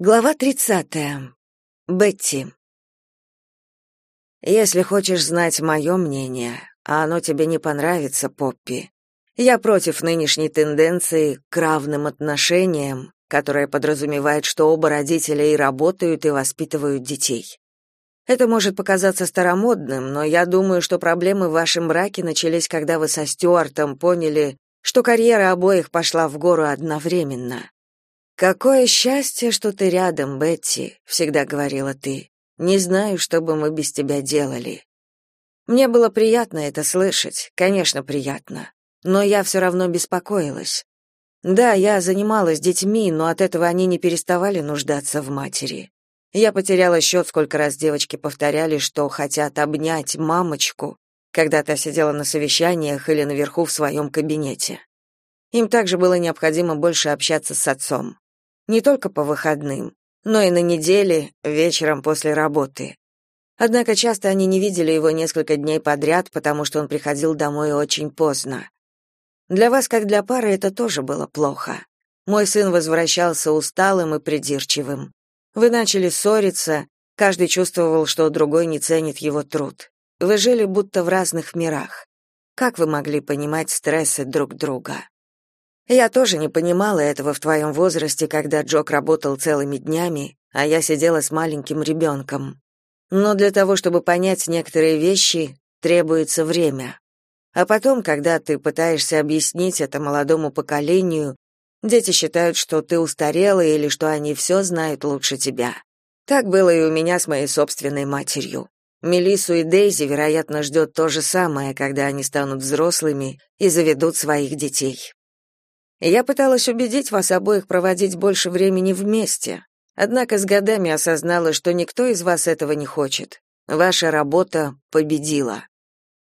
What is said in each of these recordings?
Глава 30. Бетти. Если хочешь знать мое мнение, а оно тебе не понравится, Поппи, я против нынешней тенденции к равным отношениям, которая подразумевает, что оба родителя и работают, и воспитывают детей. Это может показаться старомодным, но я думаю, что проблемы в вашем браке начались, когда вы со Стюартом поняли, что карьера обоих пошла в гору одновременно. Какое счастье, что ты рядом, Бетти, всегда говорила ты. Не знаю, что бы мы без тебя делали. Мне было приятно это слышать, конечно, приятно, но я все равно беспокоилась. Да, я занималась детьми, но от этого они не переставали нуждаться в матери. Я потеряла счет, сколько раз девочки повторяли, что хотят обнять мамочку, когда та сидела на совещаниях или наверху в своем кабинете. Им также было необходимо больше общаться с отцом не только по выходным, но и на неделе, вечером после работы. Однако часто они не видели его несколько дней подряд, потому что он приходил домой очень поздно. Для вас, как для пары, это тоже было плохо. Мой сын возвращался усталым и придирчивым. Вы начали ссориться, каждый чувствовал, что другой не ценит его труд. Вы жили будто в разных мирах. Как вы могли понимать стрессы друг друга? Я тоже не понимала этого в твоем возрасте, когда Джок работал целыми днями, а я сидела с маленьким ребенком. Но для того, чтобы понять некоторые вещи, требуется время. А потом, когда ты пытаешься объяснить это молодому поколению, дети считают, что ты устарела или что они все знают лучше тебя. Так было и у меня с моей собственной матерью. Мелиссу и Дейзи, вероятно, ждет то же самое, когда они станут взрослыми и заведут своих детей. Я пыталась убедить вас обоих проводить больше времени вместе, однако с годами осознала, что никто из вас этого не хочет. Ваша работа победила.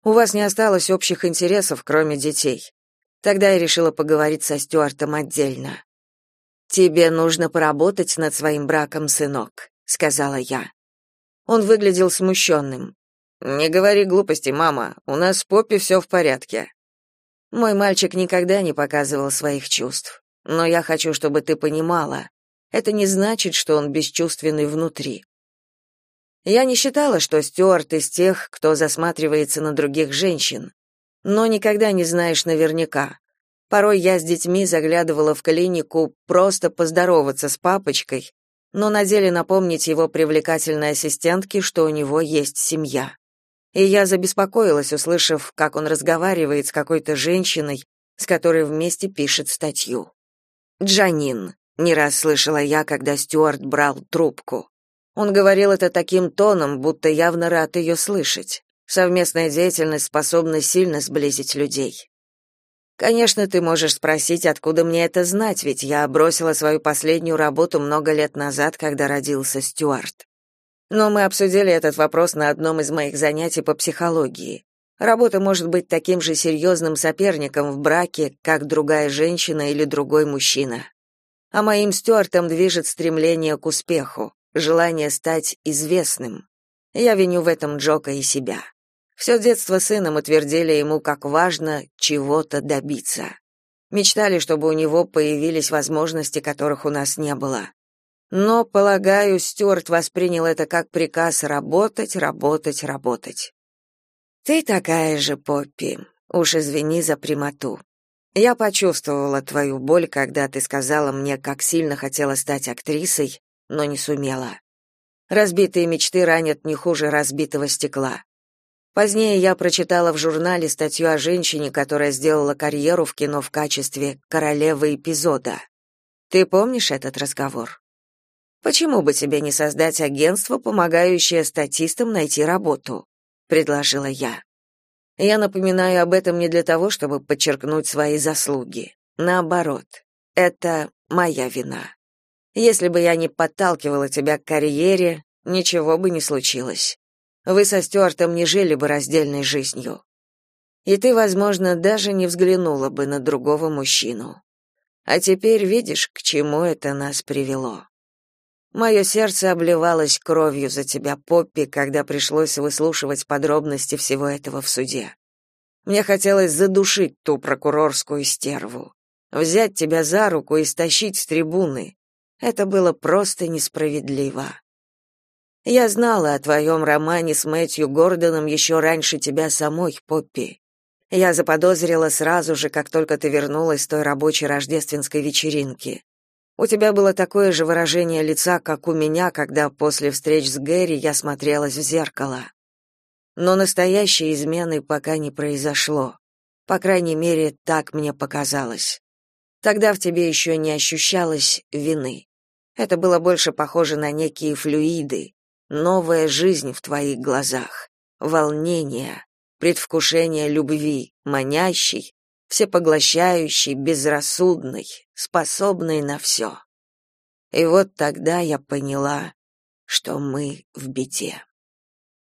У вас не осталось общих интересов, кроме детей. Тогда я решила поговорить со Стюартом отдельно. Тебе нужно поработать над своим браком, сынок, сказала я. Он выглядел смущенным. Не говори глупости, мама. У нас с Поппи все в порядке. Мой мальчик никогда не показывал своих чувств. Но я хочу, чтобы ты понимала, это не значит, что он бесчувственный внутри. Я не считала, что Стюарт из тех, кто засматривается на других женщин, но никогда не знаешь наверняка. Порой я с детьми заглядывала в клинику просто поздороваться с папочкой, но на деле напомнить его привлекательной ассистентке, что у него есть семья и я забеспокоилась, услышав, как он разговаривает с какой-то женщиной, с которой вместе пишет статью. «Джанин», — не раз слышала я, когда Стюарт брал трубку. Он говорил это таким тоном, будто явно рад ее слышать. Совместная деятельность способна сильно сблизить людей. Конечно, ты можешь спросить, откуда мне это знать, ведь я бросила свою последнюю работу много лет назад, когда родился Стюарт. Но мы обсудили этот вопрос на одном из моих занятий по психологии. Работа может быть таким же серьезным соперником в браке, как другая женщина или другой мужчина. А моим Стюартом движет стремление к успеху, желание стать известным. Я виню в этом Джока и себя. Все детство сына мы твердили ему, как важно чего-то добиться. Мечтали, чтобы у него появились возможности, которых у нас не было. Но, полагаю, Стюарт воспринял это как приказ работать, работать, работать. Ты такая же, Поппи. Уж извини за прямоту. Я почувствовала твою боль, когда ты сказала мне, как сильно хотела стать актрисой, но не сумела. Разбитые мечты ранят не хуже разбитого стекла. Позднее я прочитала в журнале статью о женщине, которая сделала карьеру в кино в качестве королевы эпизода. Ты помнишь этот разговор? Почему бы тебе не создать агентство, помогающее статистам найти работу, предложила я. Я напоминаю об этом не для того, чтобы подчеркнуть свои заслуги. Наоборот, это моя вина. Если бы я не подталкивала тебя к карьере, ничего бы не случилось. Вы со Стюартом не жили бы раздельной жизнью. И ты, возможно, даже не взглянула бы на другого мужчину. А теперь видишь, к чему это нас привело. Мое сердце обливалось кровью за тебя, Поппи, когда пришлось выслушивать подробности всего этого в суде. Мне хотелось задушить ту прокурорскую стерву, взять тебя за руку и стащить с трибуны. Это было просто несправедливо. Я знала о твоем романе с Мэтью Гордоном еще раньше тебя самой, Поппи. Я заподозрила сразу же, как только ты вернулась с той рабочей рождественской вечеринки. У тебя было такое же выражение лица, как у меня, когда после встреч с Гэри я смотрелась в зеркало. Но настоящей измены пока не произошло. По крайней мере, так мне показалось. Тогда в тебе еще не ощущалось вины. Это было больше похоже на некие флюиды, новая жизнь в твоих глазах, волнение, предвкушение любви, манящей, всепоглощающей, безрассудной, способной на все. И вот тогда я поняла, что мы в беде.